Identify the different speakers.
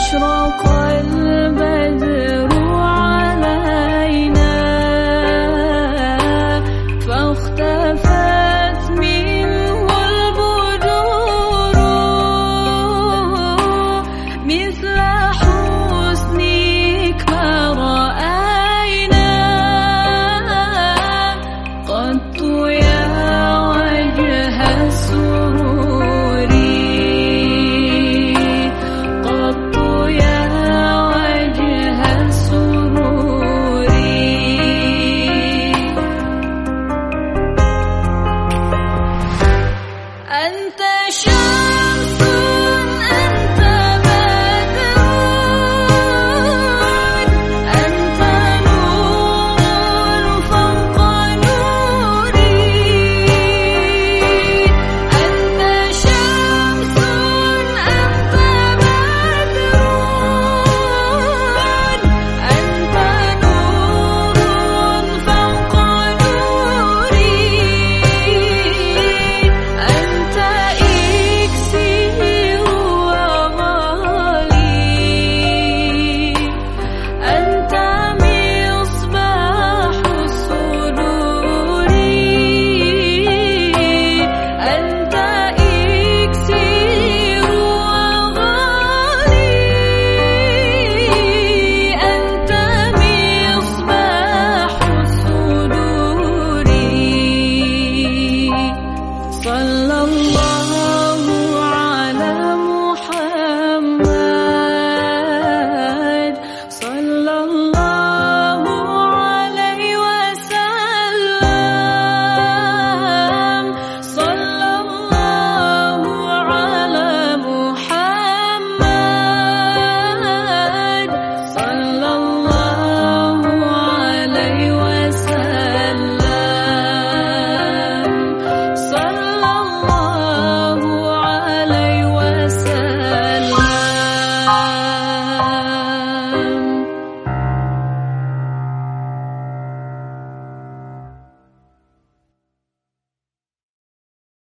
Speaker 1: بشرى قلب ذو أنت